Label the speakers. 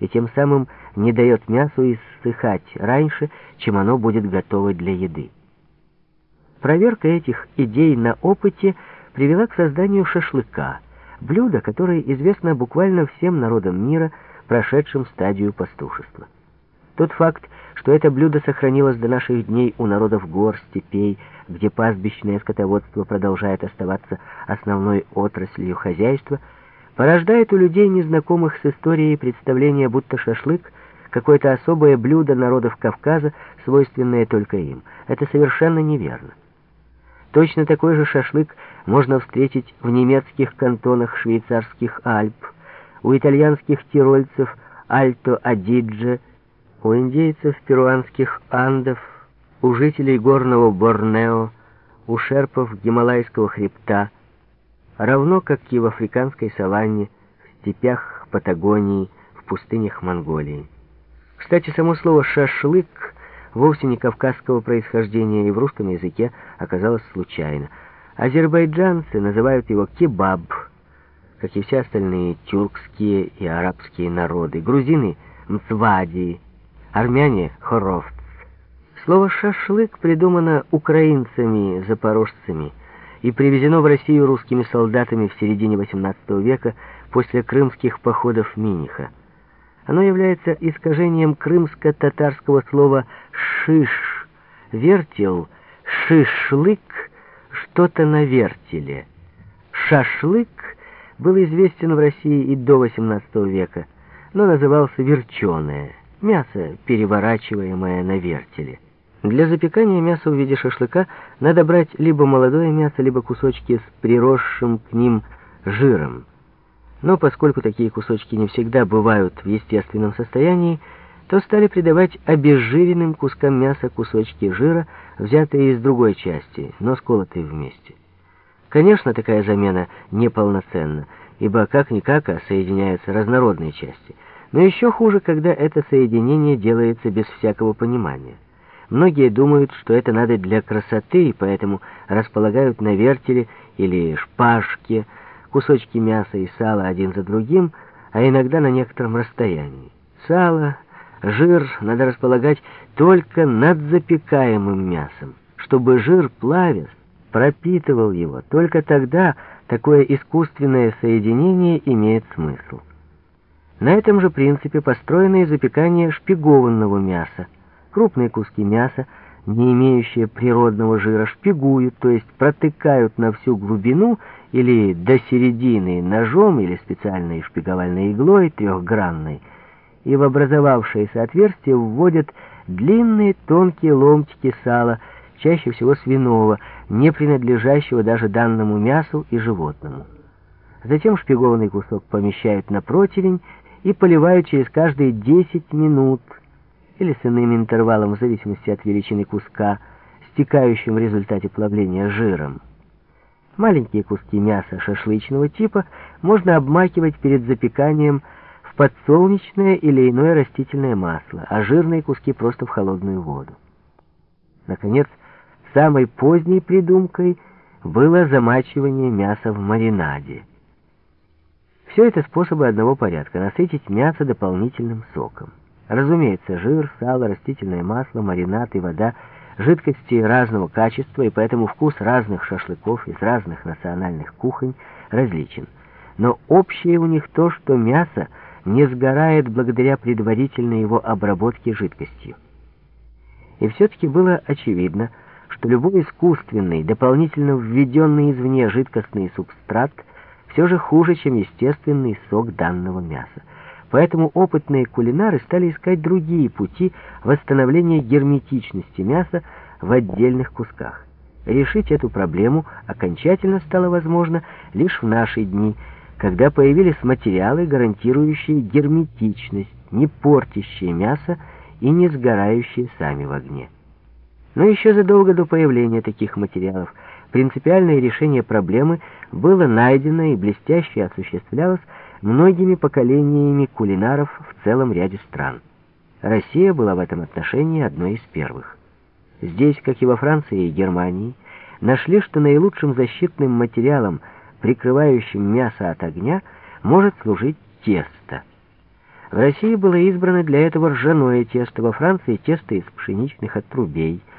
Speaker 1: и тем самым не дает мясу иссыхать раньше, чем оно будет готово для еды. Проверка этих идей на опыте привела к созданию шашлыка, блюда, которое известно буквально всем народам мира, прошедшим стадию пастушества. Тот факт, что это блюдо сохранилось до наших дней у народов гор, степей, где пастбищное скотоводство продолжает оставаться основной отраслью хозяйства, порождает у людей, незнакомых с историей, представление, будто шашлык — какое-то особое блюдо народов Кавказа, свойственное только им. Это совершенно неверно. Точно такой же шашлык можно встретить в немецких кантонах швейцарских Альп, у итальянских тирольцев Альто-Адидже, у индейцев перуанских Андов, у жителей горного Борнео, у шерпов Гималайского хребта, равно как и в африканской саванне, в степях Патагонии, в пустынях Монголии. Кстати, само слово «шашлык» вовсе не кавказского происхождения и в русском языке оказалось случайно. Азербайджанцы называют его кебаб, как и все остальные тюркские и арабские народы. Грузины — мцвади, армяне — хоровц. Слово «шашлык» придумано украинцами-запорожцами и привезено в Россию русскими солдатами в середине XVIII века после крымских походов Миниха. Оно является искажением крымско-татарского слова «шиш», «вертел», «шишлык», «что-то на вертеле». «Шашлык» был известен в России и до XVIII века, но назывался верченое, мясо, переворачиваемое на вертеле. Для запекания мяса в виде шашлыка надо брать либо молодое мясо, либо кусочки с приросшим к ним жиром. Но поскольку такие кусочки не всегда бывают в естественном состоянии, то стали придавать обезжиренным кускам мяса кусочки жира, взятые из другой части, но сколотые вместе. Конечно, такая замена неполноценна, ибо как-никак соединяются разнородные части. Но еще хуже, когда это соединение делается без всякого понимания. Многие думают, что это надо для красоты, и поэтому располагают на вертеле или шпажке, кусочки мяса и сала один за другим, а иногда на некотором расстоянии. Сало, жир надо располагать только над запекаемым мясом, чтобы жир, плавясь, пропитывал его. Только тогда такое искусственное соединение имеет смысл. На этом же принципе построено и запекание шпигованного мяса. Крупные куски мяса, не имеющие природного жира, шпигуют, то есть протыкают на всю глубину или до середины ножом или специальной шпиговальной иглой трехгранной, и в образовавшееся отверстие вводят длинные тонкие ломтики сала, чаще всего свиного, не принадлежащего даже данному мясу и животному. Затем шпигованный кусок помещают на противень и поливают через каждые 10 минут или с иным интервалом в зависимости от величины куска, стекающим в результате плавления жиром. Маленькие куски мяса шашлычного типа можно обмакивать перед запеканием в подсолнечное или иное растительное масло, а жирные куски просто в холодную воду. Наконец, самой поздней придумкой было замачивание мяса в маринаде. Все это способы одного порядка — насытить мясо дополнительным соком. Разумеется, жир, сало, растительное масло, маринад и вода — жидкости разного качества, и поэтому вкус разных шашлыков из разных национальных кухонь различен. Но общее у них то, что мясо не сгорает благодаря предварительной его обработке жидкостью. И все-таки было очевидно, что любой искусственный, дополнительно введенный извне жидкостный субстрат все же хуже, чем естественный сок данного мяса. Поэтому опытные кулинары стали искать другие пути восстановления герметичности мяса в отдельных кусках. Решить эту проблему окончательно стало возможно лишь в наши дни, когда появились материалы, гарантирующие герметичность, не портящие мясо и не сгорающие сами в огне. Но еще задолго до появления таких материалов принципиальное решение проблемы было найдено и блестяще осуществлялось многими поколениями кулинаров в целом ряде стран. Россия была в этом отношении одной из первых. Здесь, как и во Франции и Германии, нашли, что наилучшим защитным материалом, прикрывающим мясо от огня, может служить тесто. В России было избрано для этого ржаное тесто, во Франции тесто из пшеничных отрубей.